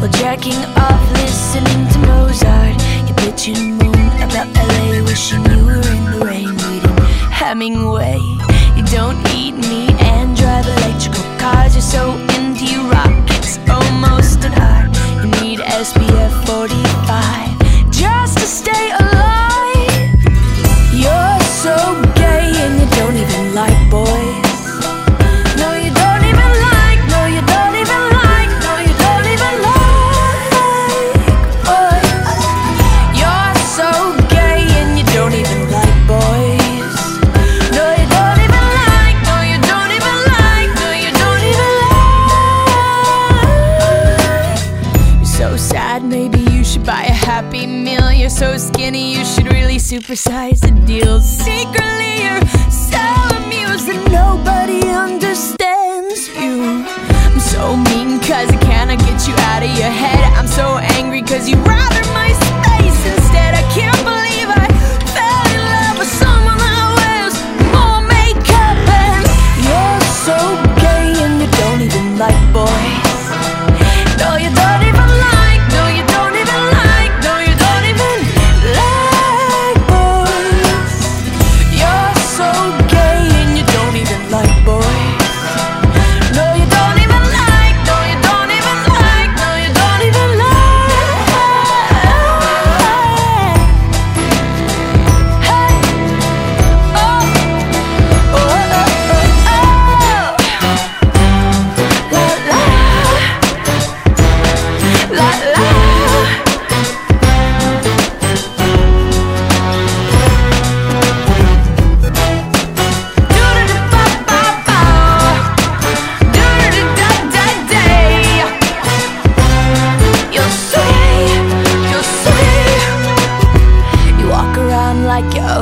While jacking off, listening to Mozart. You're bitching moon about LA Wishing you were in the rain. Reading Hemingway. You don't eat meat and drive electrical cars. You're so You're so skinny, you should really supersize the deal. Secretly, you're so amused that nobody understands you. I'm so mean cause I cannot get you out of your head. I'm so angry cause you rather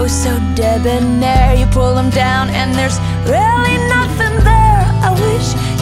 So debonair. You pull them down and there's really nothing there. I wish